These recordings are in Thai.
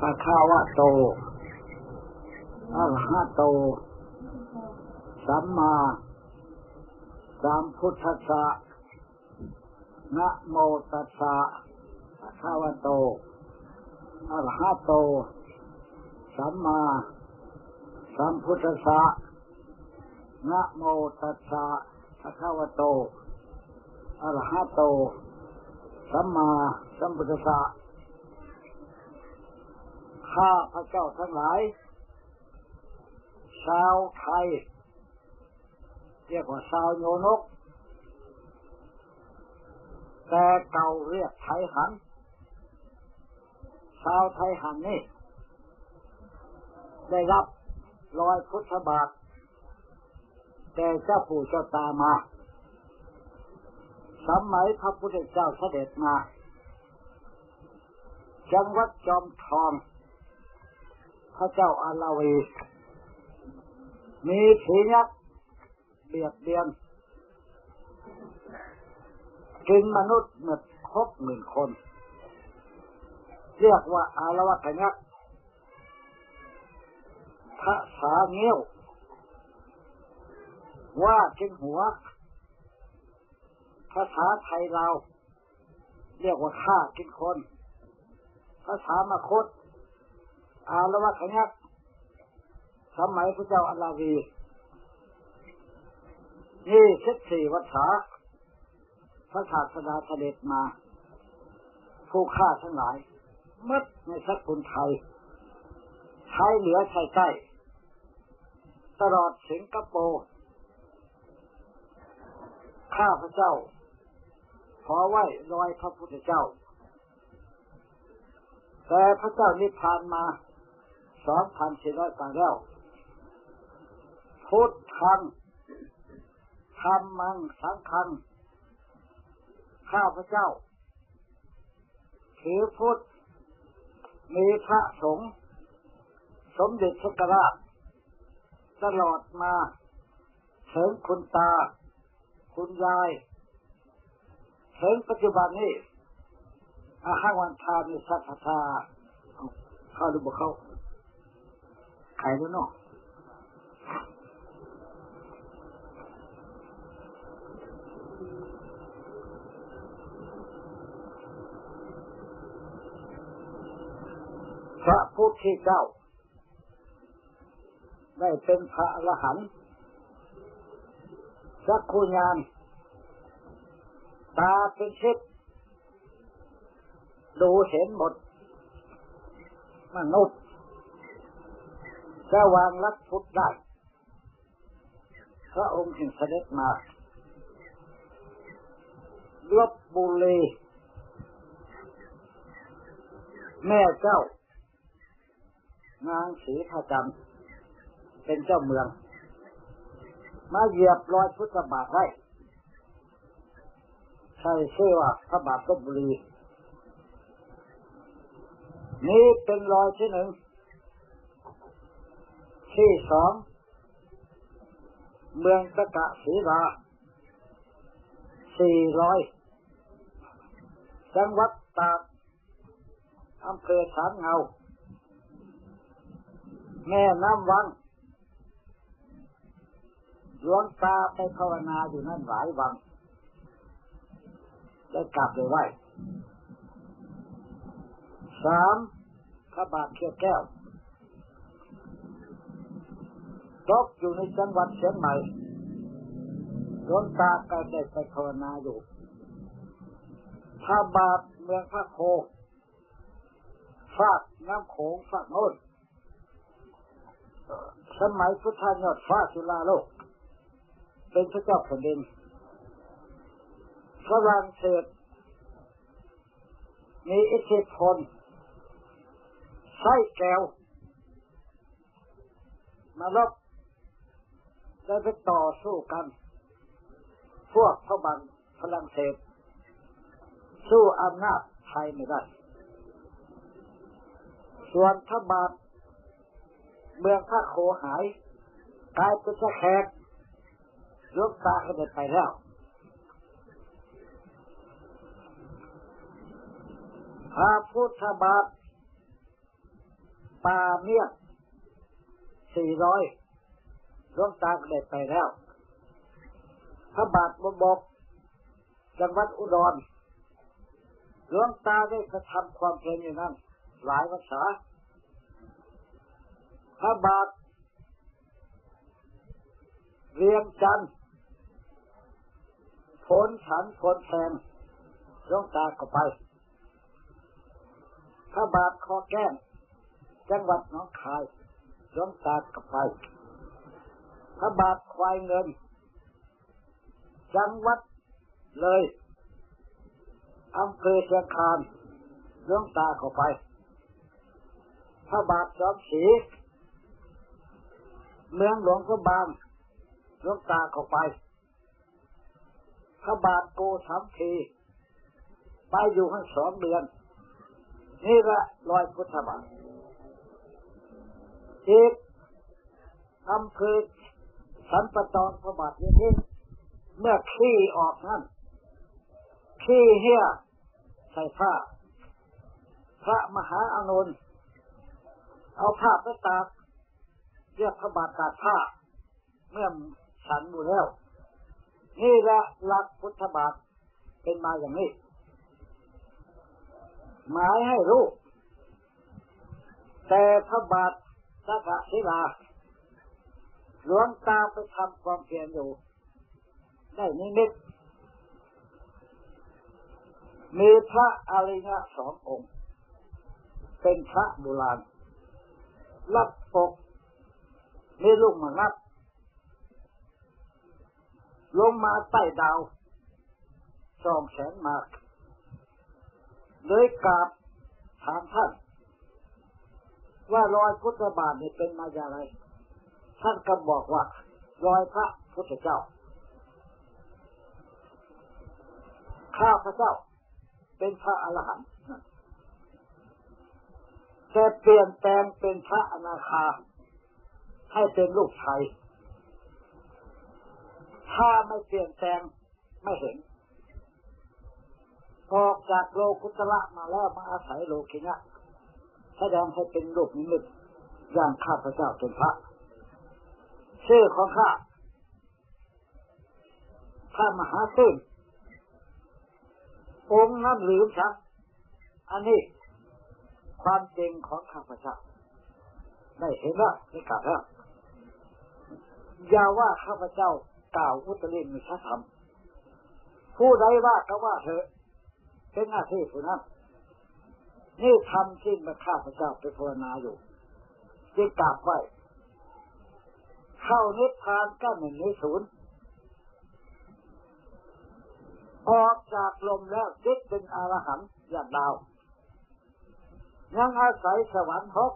ปะคาวะโตอะรหะโต สัมมาสัมพุทธัสสะนะโมตัสสะปะคาวะโตอะรหะโต สัมมาสัมพุทธัสสะนะโมตัสสะภะคะวะโตอะระหะโต สัมมาสัมพุทธัสสะ ข้าพระเจ้าทั้งหลาย ชาวไทย เรียกว่าชาวโยนก แต่เก่าเรียกไทยหัน ชาวไทยหันนี่ ได้รับรอยพุทธบาทแต่เจ้าปู่เจ้าตามา สมัยพระพุทธเจ้าเสด็จมา จังหวัดจอมทอง พระเจ้าอาลาวี มีผียักษ์เบียดเบียนกินมนุษย์หมดครบหมื่นคน เรียกว่าอารวะยักษ์ภาษาเงี้ยว ว่ากินหัว ภาษาไทยเรา เรียกว่าฆ่ากินคน ภาษามาคต อารวะขยักสมัยพระเจ้าอัลลาวีนี่สิบสี่วัฏษาพระศาสดาเสด็จมา ผู้ฆ่าทั้งหลายมัดในสักคนไทยไทยเหนือไทยใต้ตลอดสิงคโปร์ข้าพระเจ้า ขอไหว้รอยพระพุทธเจ้า แต่พระเจ้านิพพานมา สองพันสี่ร้อยปีแล้วพุทธังธรรมังสังฆังข้าพระเจ้าถือพุทธมีพระสงฆ์สมเด็จพระกราชตลอดมาถึงคุณตา คุณยายถึงปัจจุบันนี้อาหารวันทามีสัทธาเข้าดูบ่เข้า ใครรู้เนาะพระพุทธเจ้า ได้เป็นพระอรหันต์สักคุญาณตาเป็นชิดดูเห็นหมดมนุษย์ จะวางรับพุทธได้ พระองค์จึงเสด็จมาลบบุรีแม่เจ้า นางศรีพระจันเป็นเจ้าเมือง มาเหยียบรอยพุทธบาทไว้ใช่ชื่อว่าพระบาทลบบุรี นี่เป็นรอยที่หนึ่ง ที่สองเมืองตะกะศีลาสี่ร้อยจังหวัดตากอำเภอสามเงา แม่น้ำวังหลวงตาไปภาวนาอยู่นั่นหลายวันได้กลับไปไหวสามพระบาทเขียวแก้ว ตกอยู่ในจังหวัดเชียงใหม่หลวงตาก็ได้ไปภาวนาอยู่พระบาทเมืองพระโคฝากน้ำโขงฝากโน้นสมัยพุทธายอดฟ้าสุลาโลก เป็นพระเจ้าแผ่นดินฝรั่งเศสมีอิทธิพลใช้แก้ว มาลบ ได้ไปต่อสู้กัน พวกพบังฝรั่งเศส สู้อำนาจไทยไม่ได้ ส่วนพระบาทเมืองพระโขหายกลายเป็นแขกยกตาเสด็จไปแล้ว พระพุทธบาทปาเมียสี่ร้อย หลวงตาก็ได้ไปแล้ว พระบาทบกจังหวัดอุดรหลวงตาได้กระทำความเพียรอยู่นั้น หลายภาษา พระบาทเรียงจันทร์ผลฉันผลแทนหลวงตาก็ไป พระบาทคอแก้มจังหวัดน้องคายหลวงตาก็ไป พระบาทควายเงิน จังหวัดเลยอำเภอเชียงคานหลวงตาก็ไป พระบาทจอมศรีเมืองหลวงพระบางหลวงตาก็ไป พระบาทโกสามทีไปอยู่ทั้งสองเดือน นี่แหละรอยพุทธบาทอีกอำเภอ สันปะตอนพระบาทนี้เมื่อขี้ออกนั่นขี้เหี้ยใส่ผ้า พระมหาอานนท์เอาผ้าไปตากเรียกพระบาทตากผ้า เมื่อฉันอยู่แล้ว นี่ละหลักพุทธบาทเป็นมาอย่างนี้ หมายให้รู้ แต่พระบาทสักศิลา หลวงตาไปทำความเพียรอยู่ ได้นิมิตมีพระอริยะสององค์ เป็นพระโบราณรับปกมีลูกมานับ ลงมาใต้ดาวสองแสนมากเลยกราบถามท่าน ว่ารอยพุทธบาทนี่เป็นมาอย่างไร ท่านก็บอกว่ารอยพระพุทธเจ้า ข้าพระเจ้า เป็นพระอรหันต์แต่เปลี่ยนแปลงเป็นพระอนาคา ให้เป็นลูกชายถ้าไม่เปลี่ยนแปลงไม่เห็นออกจากโลกุตละมาแล้วมาอาศัยโลกินะแสดงให้เป็นลูกนิมิตอย่างข้าพระเจ้าเป็นพระ ชื่อของข้าข้ามหาซึ่งองค์นั้นลืมครับอันนี้ความจริงของข้าพเจ้าได้เห็นแล้วได้กล่าวแล้วอย่าว่าข้าพเจ้ากล่าวอุตริมิชธรรมผู้ใดว่าก็ว่าเถอะเป็นหน้าที่ผู้นั้นนี่ทำที่มาข้าพเจ้าไปภาวนาอยู่จึงกราบไว้ เข้านิพพานก็หนึ่งในศูนย์ออกจากลมแล้วจิตเป็นอรหันต์อย่างดาวยังอาศัยสวรรค์หก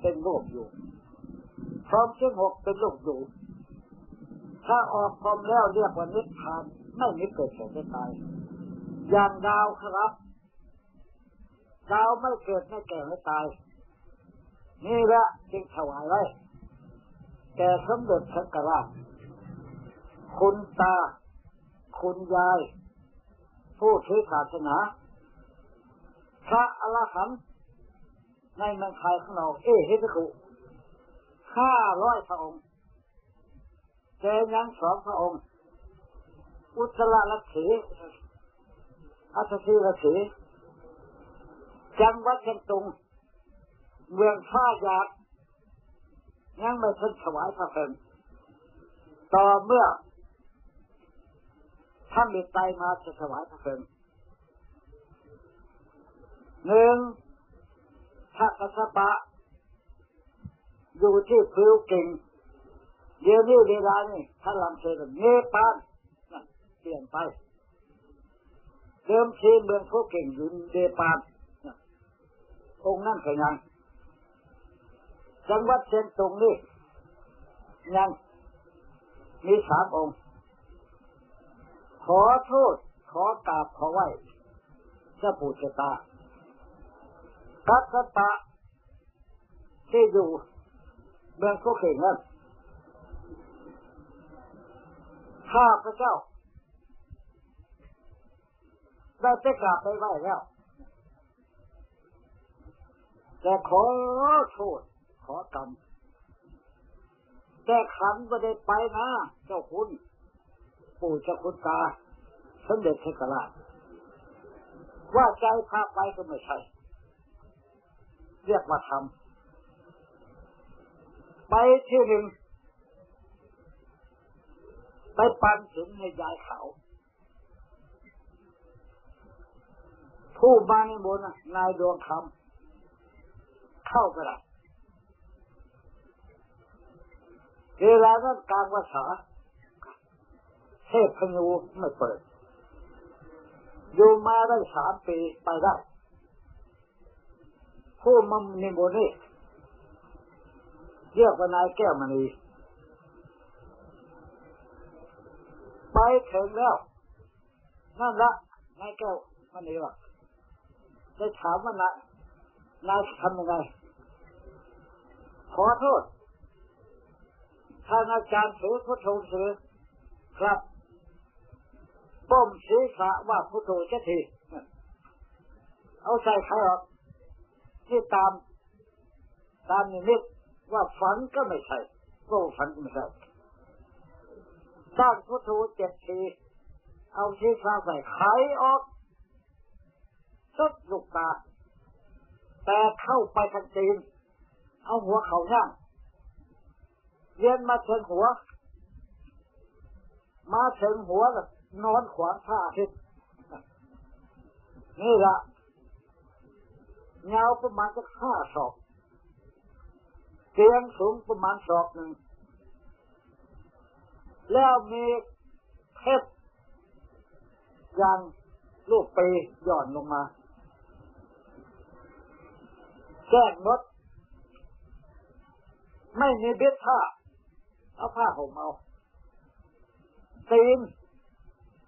เป็นโลกอยู่พร้อมเช่นหกเป็นโลกอยู่ ถ้าออกพร้อมแล้วเรียกว่านิพพานไม่มีเกิดแก่ไม่ตาย อย่างดาวครับ ดาวไม่เกิดไม่แก่ไม่ตาย นี่แหละจึงถวายไว้ แก่สมเด็จพระกราชคุณตา คุณยาย ผู้ถือศาสนา พระอรหันต์ในเมืองไทยของเราเอเฮตุคุห้าร้อยพระองค์เจยังสองพระองค์ อุตรลักษีอัตสีลักษีจังวัดเชียงตุง เมืองฟ้ายาด ยังไม่ทันถวายพระเพลิงต่อเมื่อท่านมีไตมาจะถวายพระเพลิงหนึ่งพระกัสปะ อยู่ที่พิวกิ่งเดี๋ยวนี้เวลานี่ท่านลำเสด็จเนปาลเปลี่ยนไปเดิมทีเมืองพวกเก่งอยู่เนปาลองค์นั่นก็ยัง จังหวัดเชียงตุงนี่ยังมีสามองค์ ขอโทษ ขอกราบขอไหว้เจ้าปู่ชะตากัสปะที่อยู่เมืองพวกเก่งนั่นข้าพระเจ้าได้ไปกราบไปไหว้แล้ว แต่ขอโทษ ขอกรรมแต่ขันก็ได้ไปนะ เจ้าคุณ ปู่เจ้าคุณตาสมเด็จพระกราชว่าใจพาไปก็ไม่ใช่ เรียกว่าทำไปที่หนึ่งไปปันถึงให้ยายเขาผู้มาในบนนายดวงคำเข้าไปละ เวลานั้นการภาษาเทพพญูไม่เปิด อยู่มาได้สามปีไปได้ ผู้มันนิมนต์นี่เรียกว่านายแก้วมณีไปถึงแล้ว นั่นละนายแก้วมณีว่าได้ถามว่านายนายทำยังไงขอโทษ ท่านอาจารย์ถือพุทโธถือครับป้มศีรษะว่าพุทโธจะทีเอาใส่ใครออกที่ตาม ตามนิมิตว่าฝันก็ไม่ใช่ก็ฝันก็ไม่ใช่สร้างพุทโธเจ็ดทีเอาศีรษะใส่ไขออกสุดลูกตา แต่เข้าไปทางจีนเอาหัวเขาย่าง เรียนมาถึงหัว มาถึงหัวแล้วนอนขวางผ้าทิศนี่ละเงาประมาณจะห้าศอกเตียงสูงประมาณศอกหนึ่ง แล้วมีเพชรยังลูกปีหย่อนลงมาแจ้งมด ไม่มีเบ็ดผ้า เอาผ้าห่มเอาตีน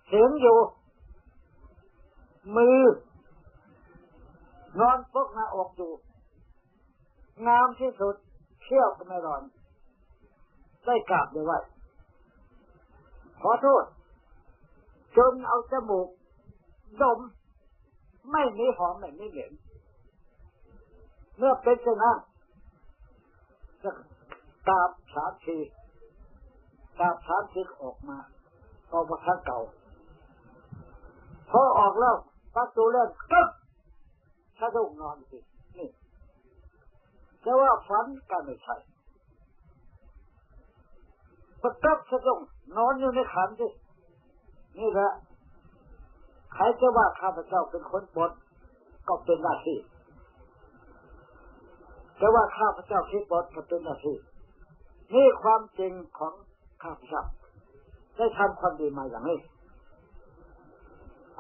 เสียงอยู่ มือ นอนปกหน้าอกอยู่ งามที่สุดเที่ยวก็ไม่ร้อน ได้กราบเลยว่าขอโทษ จนเอาจมูก ดม ไม่มีหอมไม่มีเหม็นเมื่อเป็นเช่นนั้นจะกราบสามที กาบสามสิบออกมาออกมาข้างเก่าพอออกแล้วประตูเล่นกึ๊บสะดุ้งนอนสินี่แต่ว่าฝันก็ไม่ใช่ประกับสะดุ้งนอนอยู่ในขันสินี่แหละใครจะว่าข้าพเจ้าเป็นคนปดก็เป็นหน้าที่แต่ว่าข้าพเจ้าคิดปดก็เป็นหน้าที่นี่ความจริงของ ข้าพเจ้าได้ทำความดีมาอย่างนี้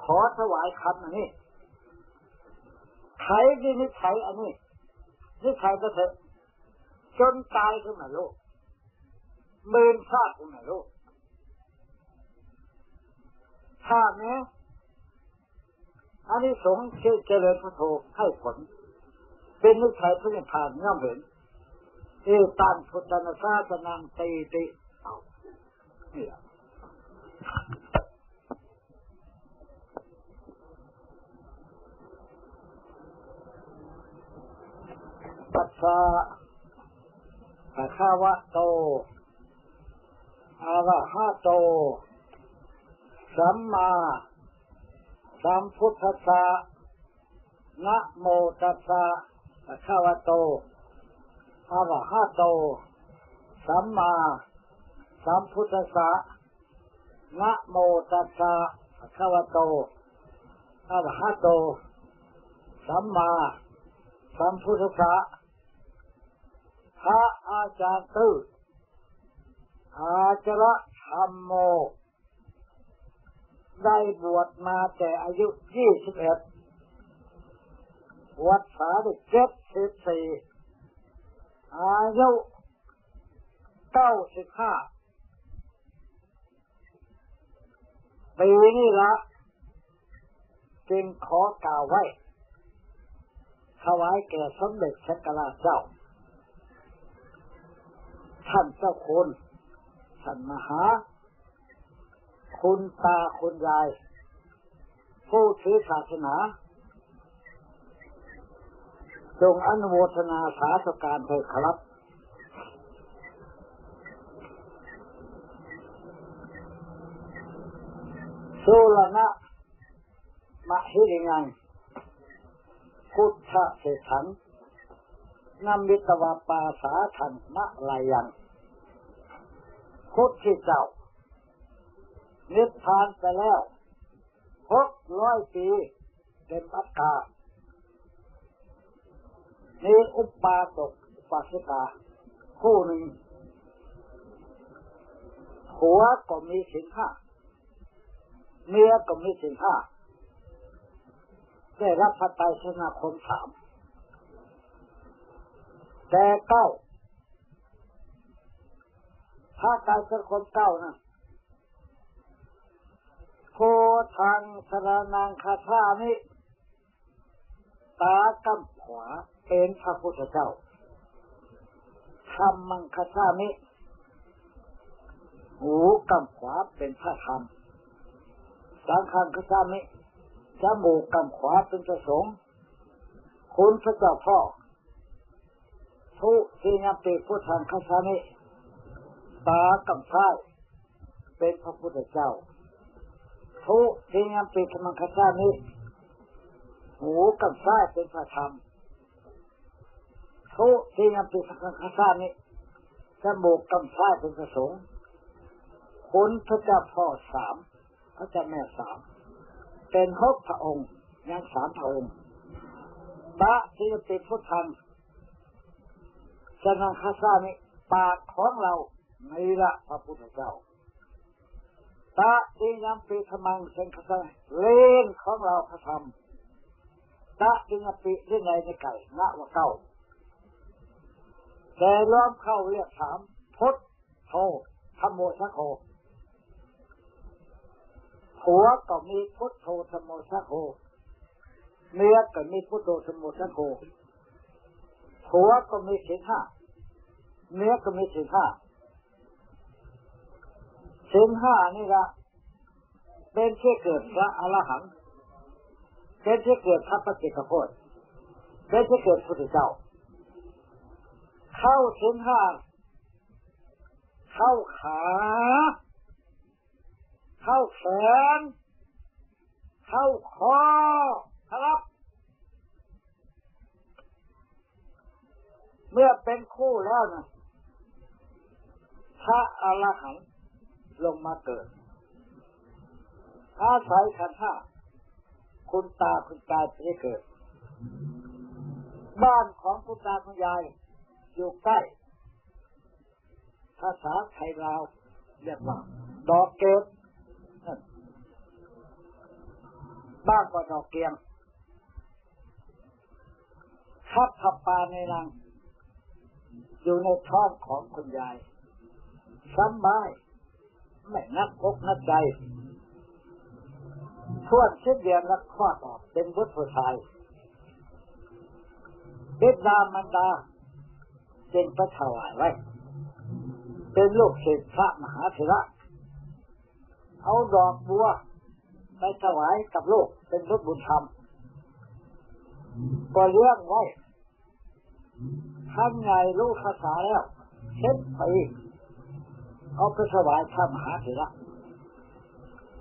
ขอถวายคำอันนี้ใครดีนิสัยอันนี้นิสัยก็เถอะจนตายขึ้นมาโลกหมื่นชาติขึ้นมาโลกถ้าเนี้อันนี้สงที่เจริญพระโทให้ผล เป็นนิสัยพระนิพพานย่อมเห็นเอตันพุทธนาซาสนังตีติ ปัสสะภะคะวะโตอะระหะโต สัมมาสัมพุทธัสสะนะโมตัสสะภะคะวะโตอะระหะโต สัมมา สัมพุทธัสสะนะโมตัสสะภะคะวะโตอะระหะโต สัมมาสัมพุทธัสสะพระอาจารย์ตื้ออาจระธรรมโม ได้บวชมาแต่อายุยี่สิบเอ็ดวัดสาดิเจ็ดสิบสี่อายุเก้าสิบห้า ปีนี้ละจึงขอกล่าวไว้ถวายแก่สมเด็จพระกราชเจ้า ท่านเจ้าคุณท่านมหา คุณตาคุณยาย ผู้ถือศาสนา จงอนุโมทนาสาธุการเถิดครับ สุลนะมะฮิริงังพุทธเศถังนำมิตวาปาสาทันมะลายังพุทธเจ้านิพพานไปแล้วหกร้อยปีเป็นอัตตานีอุปาสกอุปาสิกา คู่หนึ่งหัวก็มีสินห้า เมียก็มีสินห้าได้รับพระไตรสนาคมสามแต่เก้าถ้าการสคมเก้านะโคทางสรนังคาถามิตากำขวาเป็นพระพุทธเจ้าธรรมังคาถามิหูกำขวาเป็นพระธรรม สังฆังคาถามิจมูกกำขวาเป็นพระสงฆ์คุณพระเจ้าพ่อทุทีนับติพุทธังคาถามิตากำซ้ายเป็นพระพุทธเจ้าทุทีนับติธรรมังคาถามิหูกำซ้ายเป็นพระธรรมทุทีนับติธรรมังคาถามิจมูกกำซ้ายเป็นพระสงฆ์คุณพระเจ้าพ่อสาม พระเจ้าแม่สามเป็นหกพระองค์ยังสามพระองค์พระที่ติดพุทธังสนังคาซานิปากของเราในละพระพุทธเจ้าตาอิยมปีธมังเซนคาซาเล่นของเราพระธรรมตาอิยมปีเรื่องไรในไก่ณวะเก้าแต่ล้อมเข้าเรียกถามพุทโธธรรมโมสักโค หัวก็มีพุทโธธรรมโมสักโคเนื้อก็มีพุทโธธรรมโมสักโคหัวก็มีสินห้าเนื้อก็มีสินห้าสินห้านี่ละเป็นที่เกิดพระอรหันต์เป็นที่เกิดพระปฏิกโพธเป็นที่เกิดพุทธเจ้า เข้าสินห้าเข้าขา เข้าแขน เข้าคอครับ เมื่อเป็นคู่แล้วนะพระอรหันต์ลงมาเกิดอาศัยขันธ์คุณตาคุณยายจะได้เกิด บ้านของคุณตาคุณยาย อยู่ใกล้ ภาษาไทยลาวเรียกว่า ดอกเกต บ้านก็ดอกเกียงทับทับปลาในรัง อยู่ในท้องของคุณยายสบายไม่นักอกนักใจทวดเช่นเดียนแล้วคลอดออกเป็นบุตรผู้ชายเด็ดดามันดาเป็นพระถวายไว้ เป็นลูกศิษย์พระมหาเถระเอาดอกบัว ไปถวายกับลูกเป็นบุตรบุญธรรมก็เลี้ยงไว้ทำไงลูกภาษาแล้วเช็ดไปเอาไปถวายพระมหาเถระ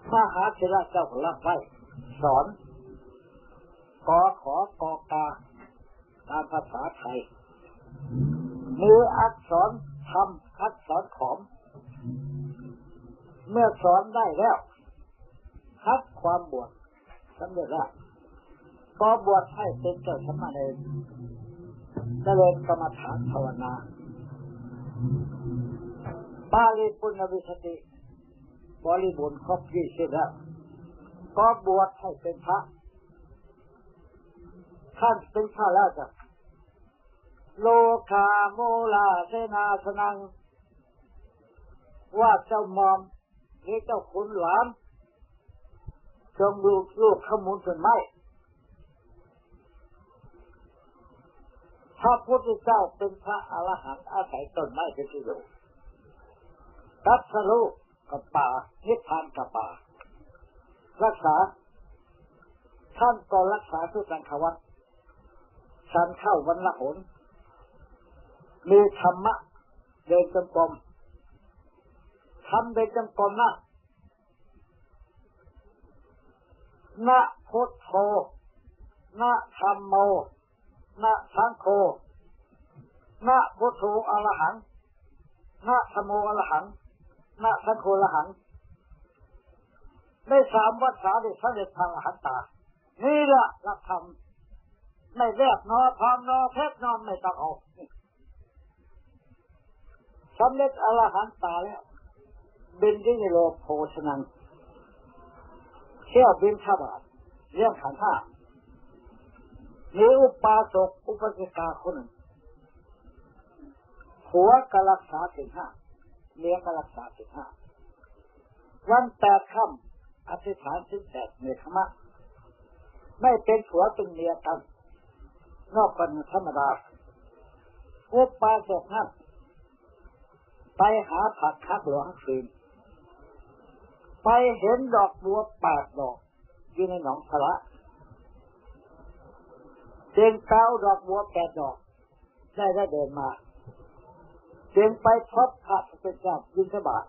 พระมหาเถระเจ้ารับไว้สอนกอขอกอกาตามภาษาไทยมืออักษรทำอักษรขอม เมื่อสอนได้แล้ว คัดความบวชสำเร็จแล้วก็บวชให้เป็นเจ้าสมณเณรเจริญกรรมฐานภาวนาบาลีปุณวิสติบริบูรณ์ครบยี่สิบแล้วก็บวชให้เป็นพระท่านเป็นพระแล้วจ้ะโลคาโมลาเสนาสนัง ว่าเจ้ามอมหรือเจ้าขุนหลาน จงดูลูกขมุนจนไม้พระพุทธเจ้าเป็นพระอรหันต์อาศัยต้นไม้เป็นที่อยู่ตัดสรุปกับป่านิพพานกับป่า รักษา ท่านก็รักษาทุกสังขวัตฉันเข้าวันละหน มีธรรมะเดินจงกรมทำเดินจงกรมนะ นะพุทโธนะธรรมโมนะสังโฆนะพุทโธอรหังนะธรรมโมอรหังนะสังโฆอรหัง ได้สามวัฏสาได้สำเร็จทางอรหันตา นี่แหละหลักธรรมไม่แวบนอพองนอเพชรนอนไม่ต้องเอาสำเร็จอรหันตาแล้วบินที่ในโลกโพชนัง เที่ยวบินขบาทเรื่องขันธ์ห้ามีอุปาสกอุปสิกาคนหนึ่งหัวกรักษาสิงห้าเลี้ยงกรักษาสิงห้าวันแปดค่ำอธิษฐานสิบแปดในธรรมะไม่เป็นผัวเป็นเมียกันนอกกันธรรมดาอุปาสกนั้นไปหาผักคักหลวงคืน ไปเห็นดอกบัวแปดดอก อยู่ในหนองสระเจงเก้าดอกบัวแปดดอก ได้ได้เดินมาเจงไปพบพระเป็นเจ้ายินสบาท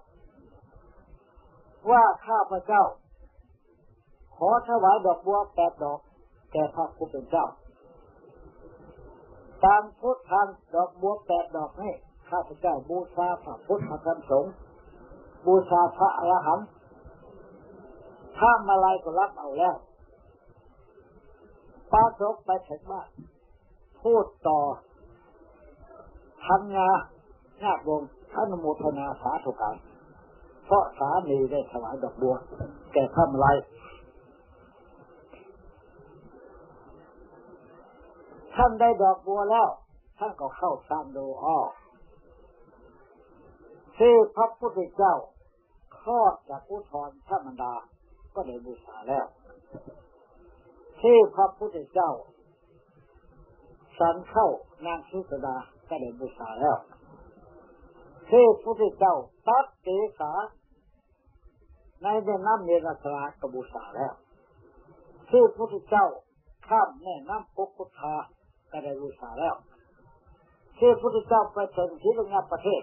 ว่าข้าพระเจ้า ขอถวายดอกบัวแปดดอกแก่พระผู้เป็นเจ้าตามพุทธันดอกบัวแปดดอกนี้ข้าพเจ้าบูชาพระพุทธธรรมสงฆ์บูชาพระอรหันต์ ถ้ามาลายก็รับเอาแล้วป้าศกไปถึงว่า พูดต่อทำงานญาติวงท่านโมทนาสาธุการเพราะสามีได้ถวายดอกบัว แก่ข้ามลายท่านได้ดอกบัวแล้ว ท่านก็เข้าตามดูอ้อที่พระพุทธเจ้าคลอดจากอุทธรธรรมดา ก็ได้บูชาแล้วที่พระพุทธเจ้าสันเข้านางสุสดาก็ได้บูชาแล้วที่พระพุทธเจ้าตัดเกษาในแม่น้ำเมรัสลากบูชาแล้วที่พระพุทธเจ้าข้ามแม่น้ำปุกุธาก็ได้บูชาแล้วที่พระพุทธเจ้าไปถึงที่ลงาประเทศ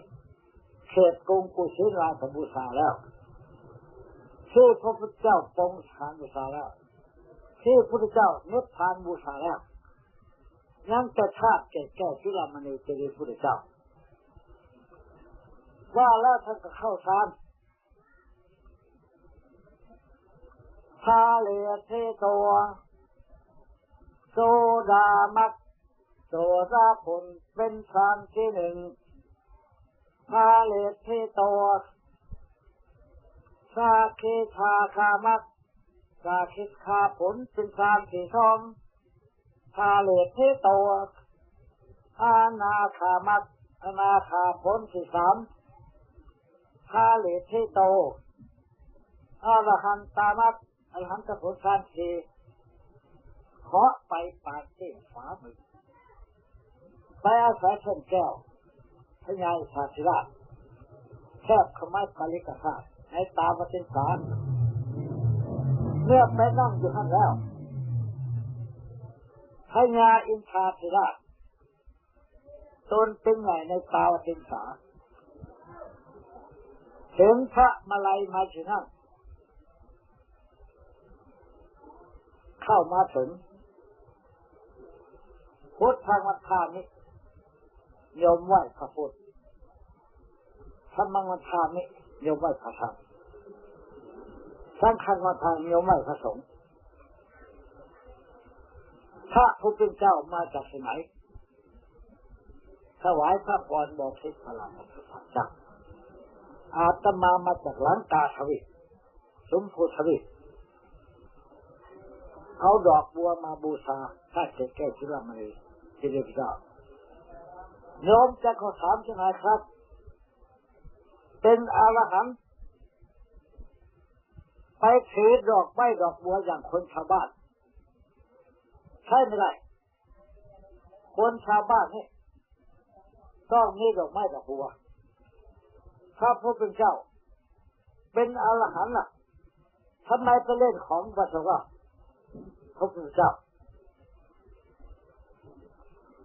เขตกรุงกุชินาบูชาแล้ว ที่พระพุทธเจ้าปรงฐานบูชาแล้ว ที่พระพุทธเจ้านิพพานบูชาแล้วยังจะชาติแก่แก่ที่รามาในเจดีย์พุทธเจ้า ว่าแล้วท่านก็เข้าฌานชาเลเทตัวโซดามักโซดาผลเป็นฌานที่หนึ่งพาเลเทตัว สาเคชาคามักสาคิคาผลเป็นฌานที่สองพาเลเทตัวอานาคามักอนาคาผลที่สามพาเลเทโตอรหันตามักอรหันตผลฌานสี่ขอไปปากเส้นฝามือไปอาศัยเช่นแก้วพญายชาติราชแคบขมายปาลิกาธา ให้ตามาเป็นสารเมื่อไปนั่งอยู่ข้างแล้วพญาอินทาธิราชตนเป็นไงในตาวเป็นสาเห็นพระมาลัยมาถึงนั่นเข้ามาถึงพุทธทางวัฏานี้ยมไหวพระพุทธธรรมังวัฏานี้ โยมไหวพระธรรมสังฆังวัฏานยมไหวพระสงฆ์พระผู้เป็นเจ้ามาจากที่ไหนถวายพระพรบอกทิพลังพระเจ้าอาตมามาจากหลังกาทวิสมภูทวิเอาดอกบัวมาบูชาถ้าเกิดแก้ชิลามณีที่เรียกเจ้าโยมจะขอถามใช่ไหมครับ เป็นอรหันต์ไปถือดอกไม้ดอกบัวอย่างคนชาวบ้านใช่ไม่ได้คนชาวบ้านนี่ต้องมีดอกไม้ดอกบัวถ้าพระเป็นเจ้า เป็นอรหันต์ล่ะทำไมไปเล่นของวัสดุพระพุทธเจ้า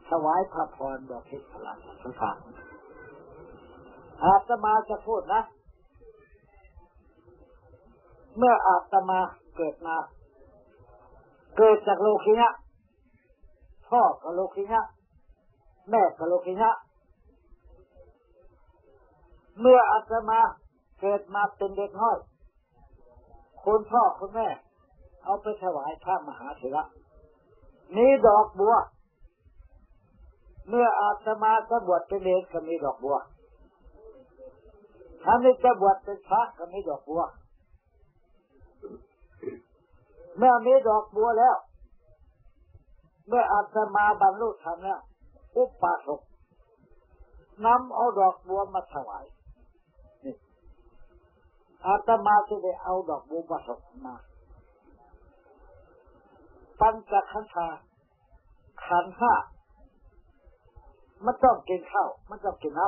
ถวายพระพรบอกพิสละสถาน อาตมาจะพูดนะ เมื่ออาตมาเกิดมา เกิดจากโลกินะพ่อกับโลกินะแม่กับโลกินะเมื่ออาตมาเกิดมาเป็นเด็กน้อยคุณพ่อคุณแม่ เอาไปถวายพระมหาเถระนี่ดอกบัว เมื่ออาตมาจะบวชเป็นเองก็มีดอกบัว ถ้าไม่จะบวชเป็นพระก็มีดอกบัว เมื่อมีดอกบัวแล้ว เมื่ออาตมาบรรลุธรรมแล้วอุปปาสกนำเอาดอกบัวมาถวายอาตมาจะได้เอาดอกบัวผสมมาปัญจขันธาขันห้ามันต้องกินข้าว มันต้องกินน้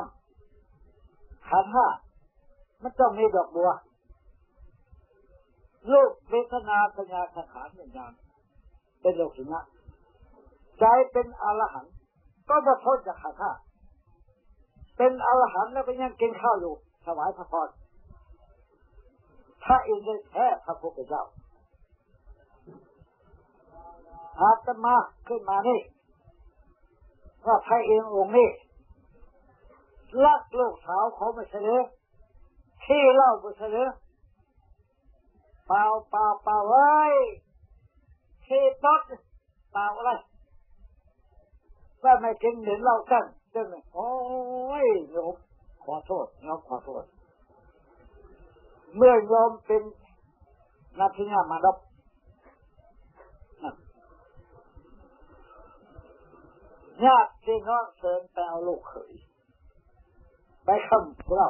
ำขันห้า มันต้องมีดอกบัวลูกเวทนาสัญญาสังขารอย่างยางเป็นโลกินะใจเป็นอรหันต์ก็จะพ้นจากขันห้าเป็นอรหันต์แล้วก็ยังกินข้าวอยู่ถวายพระพรถพระอินทร์แท้พระพุทธเจ้าอาตมาขึ้นมานี่ว่าพระเององค์นี้รักลูกสาวเขาไม่ใช่หรือ ที่เล่าไม่ใช่หรือเปล่าเปล่าเปล่าเฮ้ยที่ตดเปล่าอะไรว่าไม่กินเห็นเหล้ากันจังโอ้ยโยมขอโทษน้องขอโทษ เมื่อโยมเป็นนาทีงามาดบญาติพี่น้องเชิญไปเอาลูกเขยไปคำเรา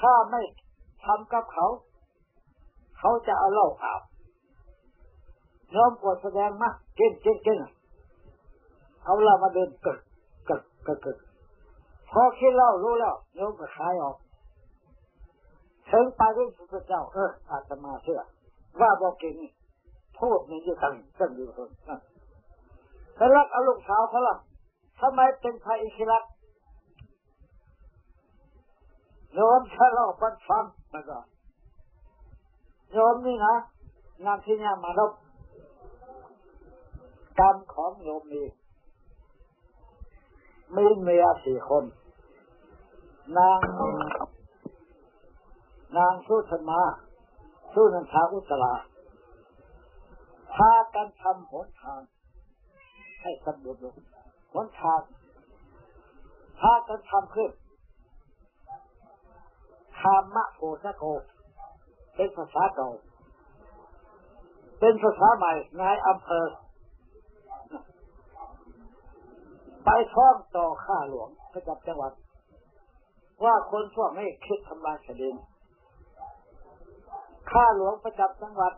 ถ้าไม่ทำกับเขา เขาจะเอาเล้าอาบน้อมปวดแสดงมาเก่งเก่งเก่งเอาเรามาเดินกึกกึกกึกกึกพอคิดเล่ารู้แล้วโยมก็ขายออกถึงไปด้วยพระเจ้าเอออาตมาเชื่อ ว่าบอกเก่งโทษนี่อยู่ตังตังอยู่คนพระรักเอาลูกสาวเขาล่ะทำไมเป็นพระอิสระ โยมถ้าเราปันฟังมาก่อนโยมนี่นะงานที่นี่มาลบกรรมของโยมมีมีเมียสี่คน นาง นางสุธมาสุนันทาอุตลาพากันทำหนทาง ให้สำร็จลงหนทางพากันทำขึ้น คามะโกสโกเป็นภาษาเก่า เป็นภาษาใหม่นายอำเภอ ไปฟ้องต่อข้าหลวงประจำจังหวัด ว่าคนพวกนี้คิดทำลายแผ่นดินข้าหลวงประจับจังหวัด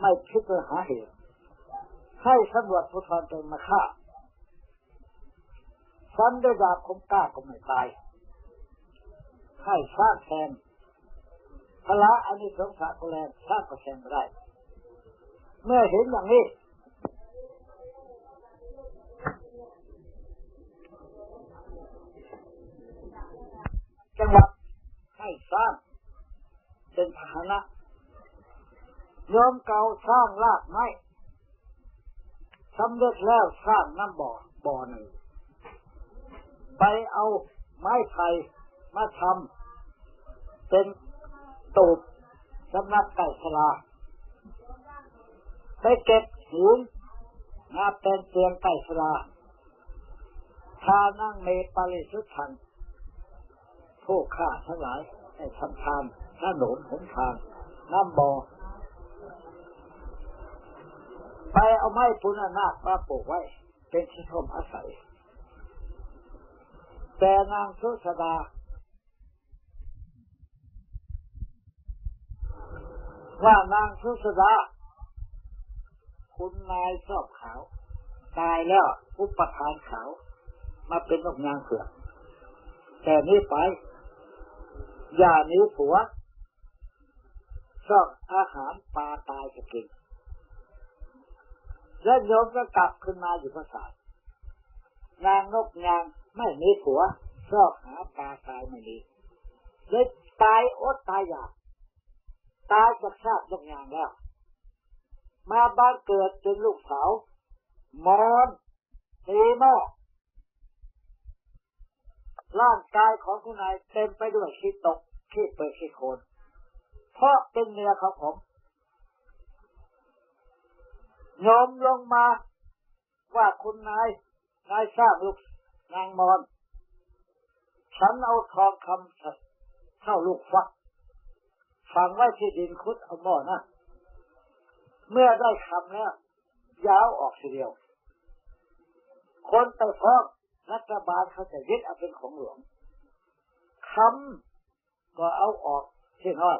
ไม่คิดจะหาเหตุ ให้ตำรวจภูธรเป็นมาฆ่าฟันด้วยดาบคมกล้าก็ไม่ตาย ให้สร้างแทนพละอันนี้สงสารก็แรงสร้างก็แทนได้ เมื่อเห็นอย่างนี้จังหวัดให้สร้างเป็นภานะยอมเก่าสร้างรากไม้สำเร็จแล้วสร้างน้ำบ่อบ่อหนึ่งไปเอาไม้ไผ่มาทำ เป็นตูบสำนักไก่ชลาไปเก็บหินมาเป็นเตียงไก่ชลาทานั่งเมปาริสุทธันผู้ฆ่าทั้งหลายให้ทำทานถนนหนทางน้ำบ่อไปเอาไม้ปุณนาคมาปลูกไว้ เป็นที่ชมอาศัย แต่นางสุสดา ว่านางสุสดาคุณนายชอบขาว ตายแล้วอุปทานขาว มาเป็นนกนางเสือกแต่นี้ไป อย่านี้วผัวชอบอาหารปลาตายจะกินแล้วโยมก็กลับขึ้นมาอยู่ภาษานางนกยางไม่มีผัวชอบหาปลาตายไม่มีเลยตายอดตายอยาก ตายจากชาตินกยางแล้ว มาบ้านเกิดเป็นลูกสาวมอนตีหม้อร่างกายของคุณนายเต็มไปด้วยขี้ตกขี้เปิดขี้โคน เพราะเป็นเนื้อของผมโยมลงมาว่าคุณนายนายทราบลูกนางมอน ฉันเอาทองคำเข้าลูกฟัก ฝังไว้ที่ดินคุดเอาหม้อนะเมื่อได้คำแล้วยาวออกทีเดียว คนไปฟ้องรัฐบาลเขาจะยึดเอาเป็นของหลวงคำก็เอาออกที่น้อย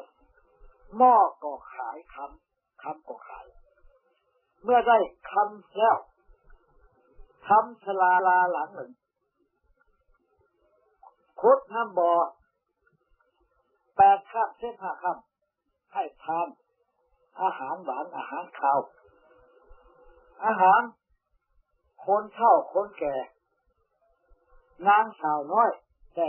หม้อก็ขายคำคำก็ขาย เมื่อได้คำแล้วทำสลาลาหลังหนึ่งคุดน้ำบ่อแปดข้ามเส้นห้าข้าม ให้ทานอาหารหวานอาหารข้าว อาหาร คนเฒ่าคนแก่ นางสาวน้อย แต่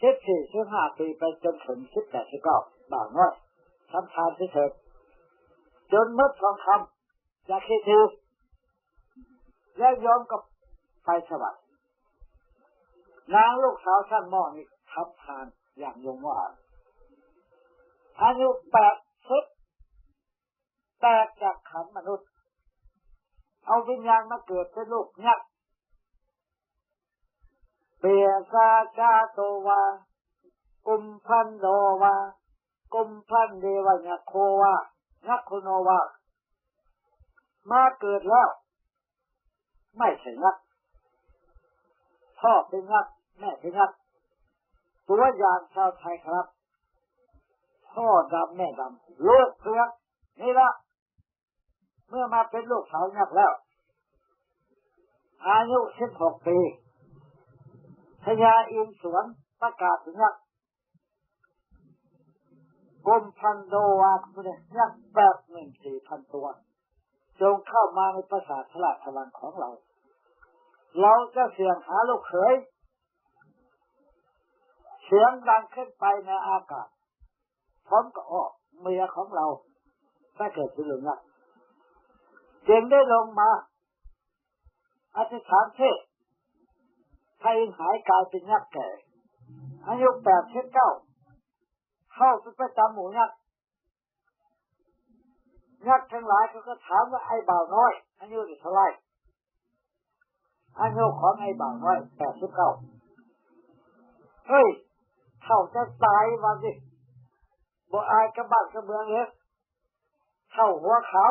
สิบสี่สิบห้าปีไปจนถึงสิบแปดสิบเก้าบ่าวน้อยทำทานที่เถิดจนมดทองคำอยากคิดถือแล้วยอมกับไปสวรรค์นางลูกสาวช่างหม้อนี่ทำทานอย่างยงว่า อายุแปดสิบแตกจากขันมนุษย์ เอาวิญญาณมาเกิดเป็นลูกยักษ์เปียซาจาโตวา กุมพันโดวา กุมพันเดวะยักโควายักโคโนวา มาเกิดแล้ว ไม่ใช่ยักษ์พ่อเป็นยักษ์แม่เป็นยักษ์ตัวอย่างชาวไทยครับ พ่อดำแม่ดำลูกเพือกนี่ละเมื่อมาเป็นลูกสาวนักแล้ว อายุสิบหกปีพญาอินสวนประกาศถึงนักกรมพันโดวาคุณเนี่ยนักแบบหนึ่งสี่พันตัว จงเข้ามาในประสาทฉลาดพลังของเรา เราจะเสียงหาลูกเขยเสียงดังขึ้นไปในอากาศ พร้อมกับออกเมียของเราถ้าเกิดเป็นอย่งนั้นจึงได้ลงมาอธิษฐานเทศให้หายกายเป็นยักษ์แก่อายุแปดเช่นเก้าเข้าไปประจำหมู่ยักษ์ยักษ์ทั้งหลายเขาก็ถามว่าไอ้บ่าวน้อยอายุเท่าไรอายุของไอ้บ่าวน้อยแปดสิบเก้าเฮ้ยเขาจะตายวันนี้ บ่อายกับบ้านกับเมืองเลยเข้าหัวเขา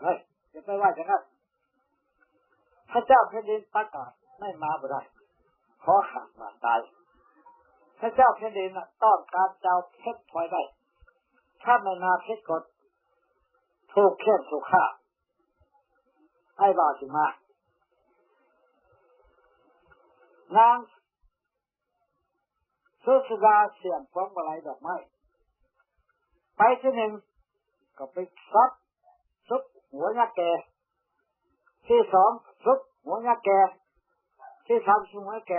เฮ้ยจะไปว่าอย่างนั้นพระเจ้าแผ่นดินประกาศไม่มาบ่ได้ขอขาดมาตายพระเจ้าแผ่นดินต้องการเจ้าเพชรถอยได้ ถ้าไม่มาเพชรกดถูกเข้มถูกฆ่าให้บาสิมานาง สุสดาเสียงฟ้องอะไรดอกไม้ไปที่หนึ่งก็ไปซับซุบหัวยักแกที่สองซุบหัวยักแกที่สามซุบหัวแก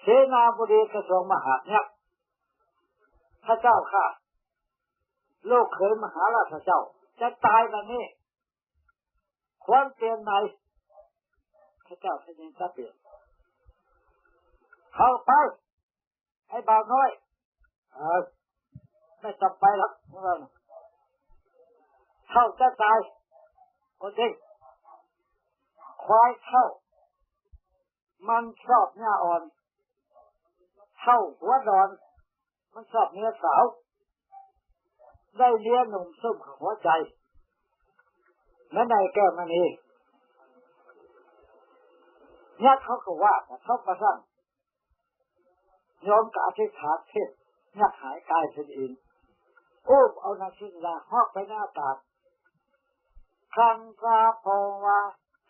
เสนาบดีกระทรวงมหาเนี่ยพระเจ้าค่ะ โลกเคยมหาราชเจ้า จะตายแบบนี้ควรเปลี่ยนไหนพระเจ้าแผ่นดินจะเปลี่ยนเข้าไป ให้บ่าวน้อยเออไม่จับไปหรอกเข้าจะตายคนจริงควายเข้ามันชอบหน้าอ่อนเข้าหัวดอน มันชอบเนื้อสาว ได้เลี้ยงหนุ่มซุ่มหัวใจแม่นายแก้มันเองเนี่ยเขาก็ว่าเขาประสั่ง ยอมกับอธิษฐานเทศนักหายกายเป็นอินอุ้เอานาชินลาหอกไปหน้าตากคันกาพงวา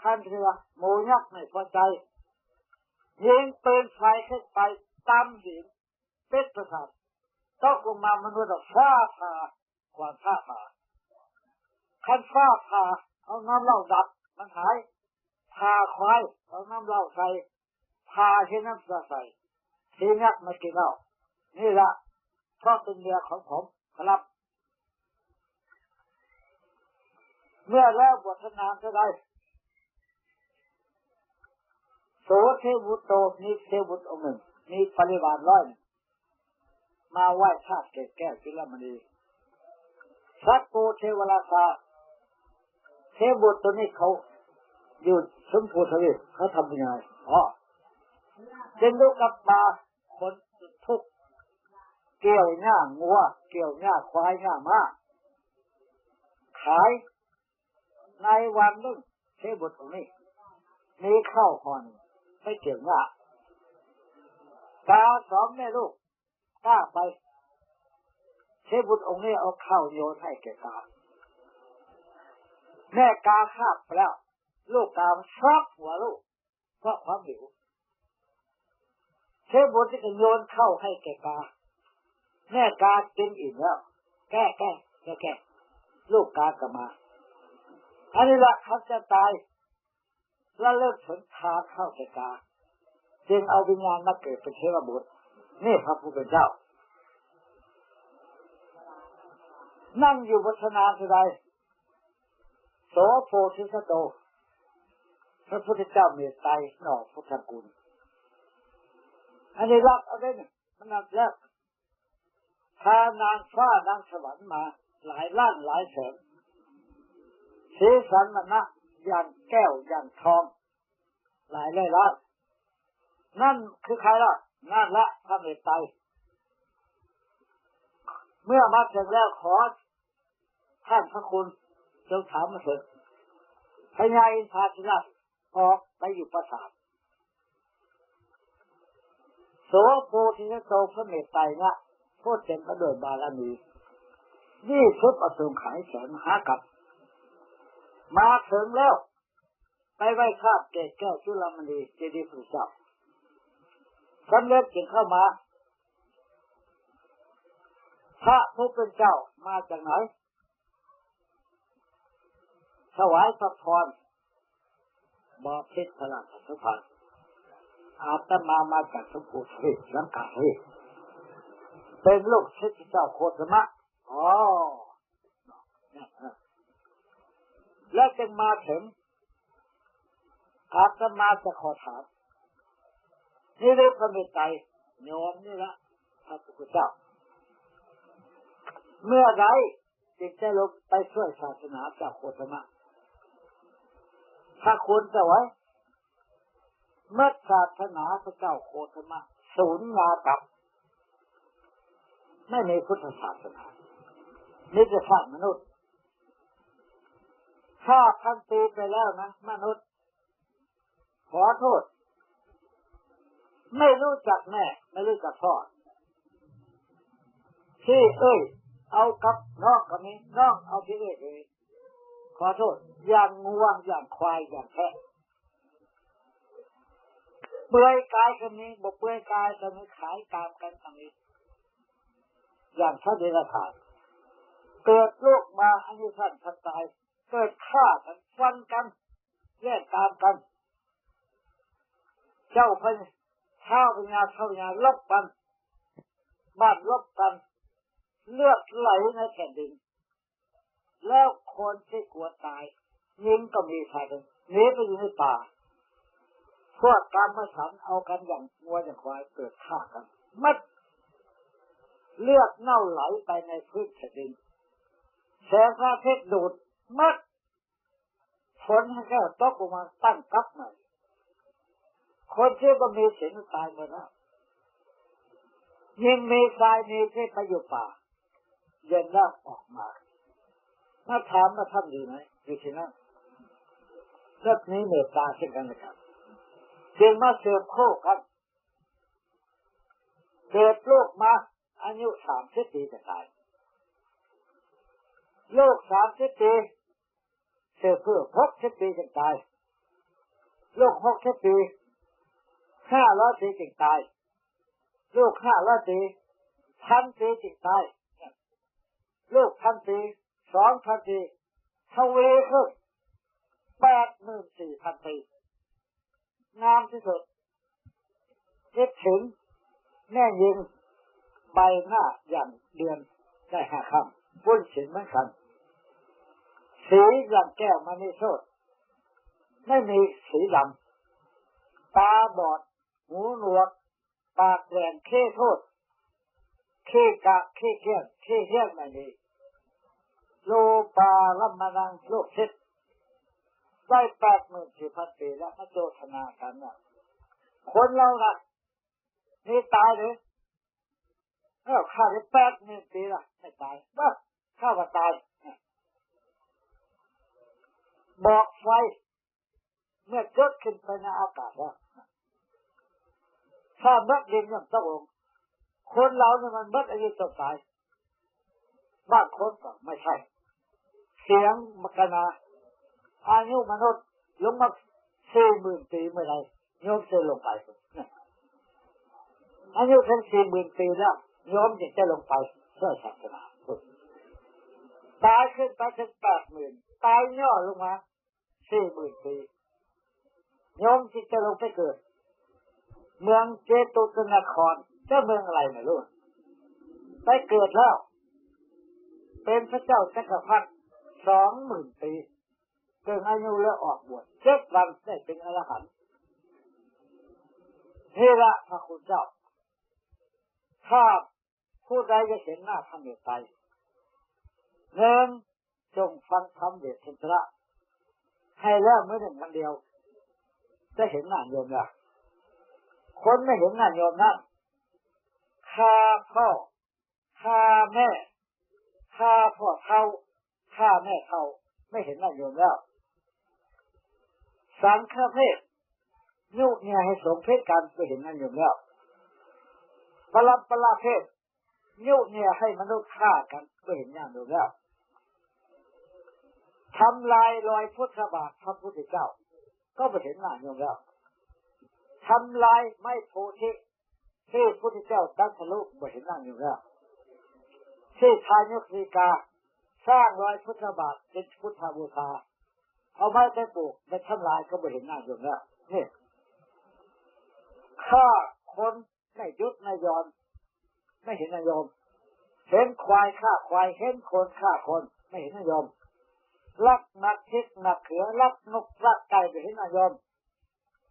คันเรือหมูยักษ์ไม่พอใจยิงปืนไฟขึ้นไปตามหินเป็ดประสาทตกลงมามนุษย์ฟ้าผ่าความฟ้าผ่าคันฟ้าผ่าเอาน้ำเหล้าดับมันหายพาควายเอาน้ำเหล้าใส่พาให้น้ำใส่ ทีนักมากินเหล้านี่ละเพราะเป็นเมียของผมครับ เมื่อแล้วบวชนานเท่าไรโสเทวุตโตมีเทวุตองหนึ่ง มีปริวารร้อยมาไหว้ชาติแก่แก้วจิลมณีสักโกเทวราชาเทวุตตัวนี้เขาอยู่ชมพูทวีเขาทำยังไงอ๋อ เป็นลูกกับปลาคนทุกเกี่ยวหน้างัว เกี่ยวหน้าควายหน้ามาขาย ในวันนึงเทบุตรตรงนี้มีข้าวหอนไม่เกี่ยวหน้ากาสองแม่ลูกกล้าไปเทบุตรองค์นี้เอาข้าวโยนให้แก่กาแม่กาคาบไปแล้ว ลูกกาชอบหัวลูกเพราะความหิว เทบุตรจะโยนเข้าให้แก่กาแม่กากินอิ่มแล้ว แก้แก้แก้แก้ลูกกากลับมาอันนี้ละเขาจะตายแล้วเริ่มสนทาเข้าแก่กาจึงเอาวิญญาณมาเกิดเป็นเทวบุตรนี่พระผู้เป็นเจ้า นั่งอยู่บนสนาสุดใดโสโพธิสโต พระพุทธเจ้าเมตไตรหน่อพุทธกุล อันนี้รับเอาได้เนี่ยมันนับแล้วพานางฟ้านางสวรรค์มา หลายล้านหลายแสนสีสันมันนะอย่างแก้วอย่างทอง หลายเลยล้านนั่นคือใครล่ะนั่นละพระเมตไตรเมื่อมาถึงแล้วขอท่านพระคุณจงถามมาเถิดพญาอินทราชินาออกไปอยู่ประสาท โสโพธิโตพระเมตไตรนะพูดเต็มไปด้วยบารมีนี่ชุดประสงขายแสนมหากับ มาถึงแล้ว ไปไหว้ข้าเกศแก้วจุลมณีเจดีย์พระเจ้าสำเร็จจึงเข้ามา พระผู้เป็นเจ้ามาจากไหนถวายพระพรบอพิษพระราชสุพรรณ อาตมามาจากสมภูเทพสังกัดเทพเป็นลูกศิษย์เจ้าโคตมะอ๋อแล้วจึงมาถึงอาตมาจะขอถามนี่เรื่องพระมตไตรโยมนี่ละพระพุทธเจ้า เมื่อไรจึงจะลงไปช่วยศาสนาเจ้าโคตมะถ้าคุณจะไว้ เมื่อศาสนาพระเจ้าโคตมะสูญงากับ ไม่มีพุทธศาสนานี่จะสร้างมนุษย์ถ้าท่านตีไปแล้วนะ มนุษย์ ขอโทษ ไม่รู้จักแม่ ไม่รู้จักพ่อที่เอ้ย เอากับน้องกับนี้น้องเอาที่เอ้ยเลยขอโทษ อย่างงวงอย่างควายอย่างแพะ ปื่อยกายกันนี้บอกเปื่อยกายกันนี้ขายกามกันทางนี้ อย่างพระเดรัจฉานเกิดลูกมาอันนี้ท่านทันตาย เกิดฆ่ากันฟันกันแยกตามกัน เจ้าพันข้าวปัญญาข้าปัญญาลบกันบ้านลบกัน เลือดไหลในแผ่นดิน แล้วคนที่กลัวตายยิงก็มีใครกันนี้ไปอยู่ในป่า พวกการมาสันเอากันอย่างงัวอย่างควายเกิดฆ่ากัน มัด เลือดเน่าไหลไปในพื้นแผ่นดินแสงพระอาทิตย์ดูดมัดฝนแค่ตกลงมาตั้งกับใหม่คนที่อก็มีสินตายหมดแล้วยังมีทรายมีเทพอยู่ป่าเย็นแล้วออกมาถ้าถามมาทำดีไหมอยู่ที่นั่นเรื่องนี้เมตตาเช่นกันนะครับ จึงมาเสือโคกันเกิดลูกมาอายุสามสิบปีจะตาย โลกสามสิบปีเสือเพื่อหกสิบปีจะตาย โลกหกสิบปีห้าร้อยปีจึงตาย โลกห้าร้อยปีพันปีจึงตาย โลกพันปีสองพันปีทวีขึ้นแปดหมื่นสี่พันปี งามที่สุดคิดถึงแม่ยิงใบหน้าอย่างเดือนได้หาคำพุ่นสินเหมือนกันสีอย่างแก้วมันนี่โทษไม่มีสีดำตาบอด หูหนวก ปากแหวนเค้โทษเค้กะเค้เขี้ยนเค้เขี้ยนไม่มีโลปาลัมมานังโลกเช็ด ได้แปดหมื่นสี่พันปีแล้วมาโจทนากันนะคนเราละนี่ตายเลยเออข้าได้แปดหมื่นปีละไม่ตายบ้าข้าว่าตายบอกไฟ เมื่อเกิดขึ้นไปในอากาศแล้วถ้าเมื่อดินยังต้องลงคนเราเนี่ยมันเมื่ออายุต้องตายบ้างคนก็ไม่ใช่ เสียงมกนา อายุมนุษย์ลงมาสี่หมื่นปีเมื่อไรโยมจะลงไปอายุถึงสี่หมื่นปีแล้วโยมจะจะลงไปเพื่อศาสนาตายขึ้นไปถึงแปดหมื่นตายย่อลงมาสี่หมื่นปีโยมจะจะลงไปเกิด เมืองเจตุสนครเจ้าเมืองอะไรไม่รู้ไปเกิดแล้ว เป็นพระเจ้าจักรพรรดิสองหมื่นปี เกิดอายุแล้วออกบวชเจ็ดวันได้เป็นอรหันต์เฮระพระคุณเจ้า ถ้าผู้ใดจะเห็นหน้าท่านเดชไปเงินจงฟังธรรมเดชนระให้แล้วเมื่อหนึ่งวันเดียว จะเห็นหน้าโยมละคนไม่เห็นหน้าโยมนั้นฆ่าพ่อฆ่าแม่ฆ่าพ่อเท่าฆ่าแม่เท่าไม่เห็นหน้าโยมแล้ว สังฆเพศยุเนี่ยให้สมเพศกันก็เห็นนั่นอยู่แล้วปรับปราเพศยุเนี่ยให้มนุษย์ฆ่ากันก็เห็นอย่างอยู่แล้วทำลายรอยพุทธบาทพระพุทธเจ้า ก็ไปเห็นหน้าโยมแล้วทำลายไม่โพธิที่พุทธเจ้าตั้งทะลุไปเห็นหน้าอยู่แล้วที่ทายุสีกา สร้างรอยพุทธบาทเป็นพุทธบูชา เอาไม้ไปปลูกไปทำลายก็ไม่เห็นหน้าโยมแล้วนี่ฆ่าคนไม่ยุดไม่ยอมไม่เห็นนายมเห็นควายฆ่าควายเห็นคนฆ่าคน ไม่เห็นนายมลักนักทิศนักเขือลักนกลักไก่ไม่เห็นนายม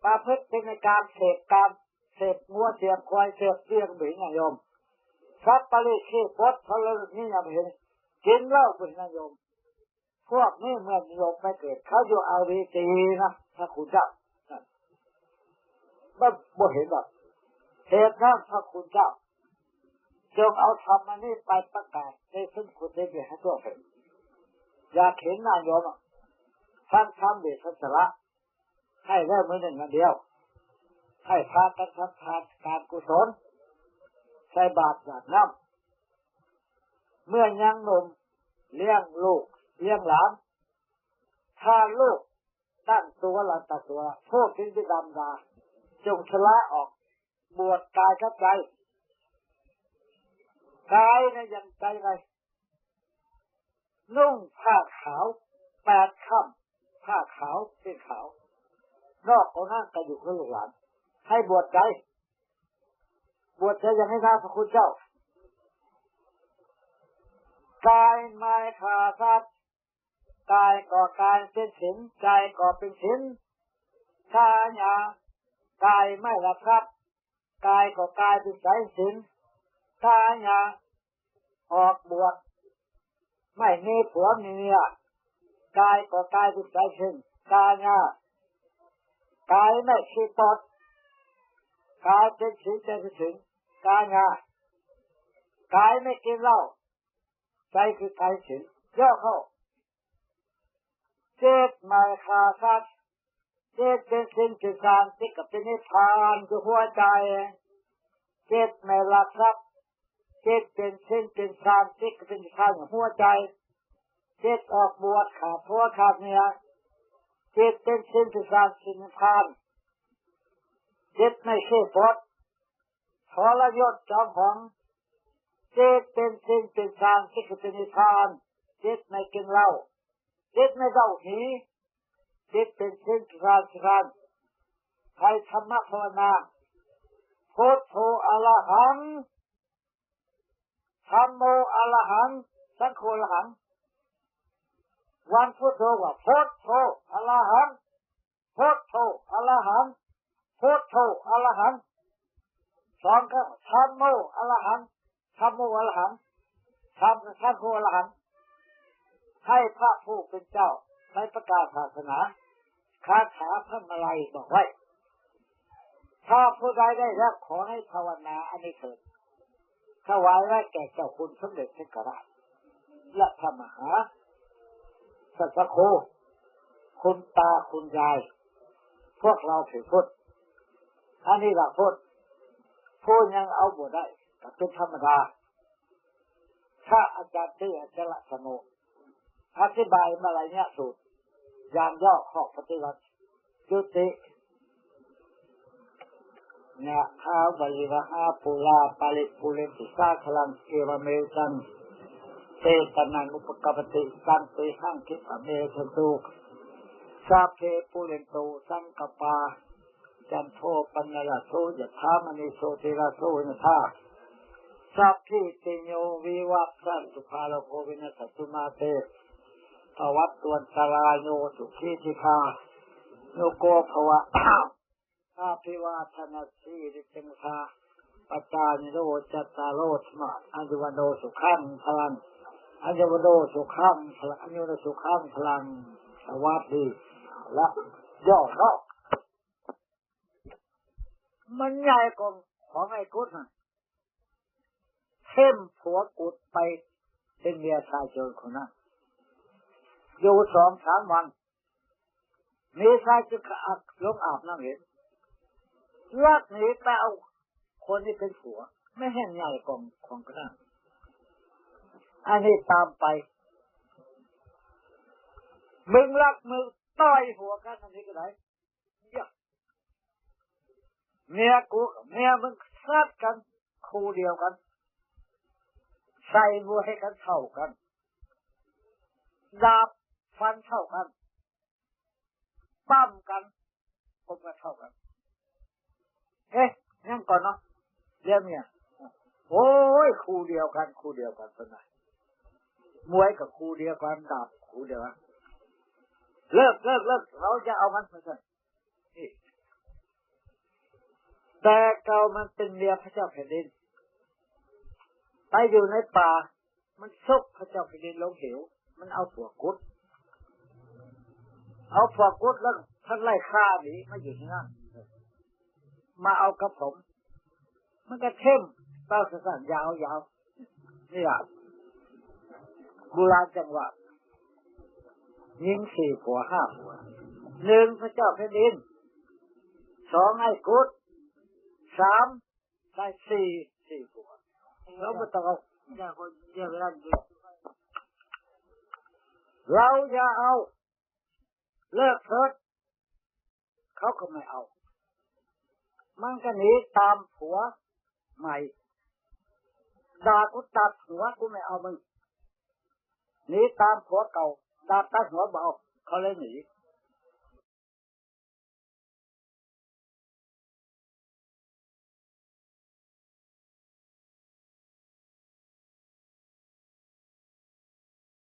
ปาพิเป็นในการเสพการเสพงัวเสียบควายเสียบเรียงไม่เห็นนายอมสัตว์ปริชีพดทะเลนี่ยังไม่เห็นกินเหล้าไม่เห็นนายม พวกนี้เมื่อโยมไปเกิดเขาอยู่อาวีจีนะถ้าคุณเจ้าบ่เห็นหรอกเหตุนั้นพระคุณเจ้าจงเอาธรรมนี้ไปประกาศในซึ่งคุณได้เห็นให้ทั่วไปอยากเห็นนายมท่านทำเดชสละให้ได้มือหนึ่งอันเดียว ให้พากันทำทานการกุศลใส่บาตรหยาดน้ำเมื่อยังนมเลี้ยงลูก เลี้ยงหลานถ้าลูกตั้งตัวหลังตัดตัวโทษทิ้งที่ดำดาจงชละออก บวชกายกับใจกายในยังใจไรนุ่งผ้าขาวแปดค่ำผ้าขาวเป็นขาว นอกของนั่งกระดูกลูกหลาน ให้บวชใจ บวชใจยังให้ท่าพระคุณเจ้า กายไม่ขาดสัตว์ กายก่อกายเป็นศีลใจก่อเป็นศีลถ้าอย่างกายไม่รับครับกายก็กายเป็นสายศีลถ้าอย่างออกบวชไม่มีผัวมีเมียกายก็กายเป็นสายศีลกายงากายไม่ขี้ปดกายเป็นศีลใจเป็นศีลกายงากายไม่กินเหล้าใจคือกายศีลย่อเข้าเจ็ดไม่ขา เจ็ดสัตว์เจ็ดเป็นสิ่งที่สารที่กับเป็นนิพานคือหัวใจเจ็ดไม่หลักทรัพย์เจ็ดเป็นสิ่งเป็นสารที่กับเป็นนิพานหัวใจเจ็ดออกบวชขาดพัวขาดเนี่ยเจ็ดเป็นสิ่งที่สารสิ่งนิพานเจ็ดไม่เชื่อพดทรยศจอมของเจ็ดเป็นสิ่งเป็นสารที่กับเป็นนิพานเจ็ดไม่กินเหล้า จิตไม่เดาหีจิตเป็นเช่นกรานรานใครธรรมะภาวนาโพธโธอะรหังธรรมโมอะรหัง สังโฆอรหัง วันพุทโธว่าโพธโธอะรหังโพธโธอะรหังโพธโธอะรหังสองก็ธรรมโมอะรหังธรรมโมอะรหังธรรมสังโฆอะรหัง ให้พระผู้เป็นเจ้าในประกาศศาสนาคาถาพระมาลัยบอกไว้ ถ้าผู้ใดได้รับขอให้ภาวนาอันนี้เถิดถวายไว้แก่เจ้าคุณสมเด็จพระกราชและพระมหาสัสโค คุณตาคุณยาย พวกเราถือพุทธอันนี้หละพุทธผู้ยังเอาบทได้ก็เป็นธรรมดา ถ้าอาจารย์ตื้ออาจารย์ละสโน อธิบายมาหลายเนี่ยสูตรอย่างย่อข้อปฏิบัติจุติเนี่ยข้าวบริวหาปุลาปาลิปุเรติสาคลังเอวเมสังเตตนังอุปกปติสังเตหังคิปะเมสันตุสาเพปุเรนโตสังกปา จันโทปันนละโสยะธามณิโสติระโสยะธาสัพพิติโยวิวัตสันตุภาโลโควินัสตุมาเต ภวัตตวนสลายโยสุขีธิคาโยโกภวะอาภิวาทนาสีริเตงคาปัจจานิโรจัตตาโรธมาอัญวันโดสุขังพลังอัญวันโดสุขังพลังอัญวันโดสุขังพลังสวัสดีและย่อเนาะมันใหญ่กว่าของไอ้กุดนะเข้มผัวกุดไปเป็นเมียชายโจรคนนั้น อยู่สองสามวันมีชายจะอาบลงอาบน้ำเห็นลักหนีไปเอาคนที่เป็นผัว ไม่เห็นใหญ่กองของกระนั้นอันนี้ตามไป มึงรักมึงต่อยหัวกันอันนี้ก็ได้เยอะเมียกูเมียมึงซัดกันคู่เดียวกัน ใส่บัวให้กันเท่ากัน ดาบ ฟันเท่ากันปั้มกันผมก็เท่ากัน เอ๊ะยังก่อนเนาะเรียกเนี่ย โอ้ยครูเดียวกันครูเดียวกันเป็นไงมวยกับครูเดียวกันดาบครูเดียวกันเลิกเลิกเลิกเราจะเอามันมาสั่นนี่แต่เก่ามันเป็นเมียพระเจ้าแผ่นดินไปอยู่ในป่า มันซุกพระเจ้าแผ่นดินลงเหว มันเอาผัวกุด เอาผัวกุดแล้วท่านไล่ฆ่าหนีมาอยู่ที่นั่นมาเอากระผม มันก็เข้มเต้าสั้นยาวยาวนี่อะโบราณจังหวะยิงสี่ผัวห้าผัวหนึ่งพระเจ้าแผ่นดินสองไอ้กุดสามได้สี่สี่ผัวแล้วไม่ต้องเอาอย่าคนเยอะเวลาเราจะเอา เลิกเถิดเขาก็ไม่เอา มันก็หนีตามผัวใหม่ด่ากูตัดหัวกูไม่เอามึงหนีตามผัวเก่าด่าตัดหัวเบาเขาเลยหนี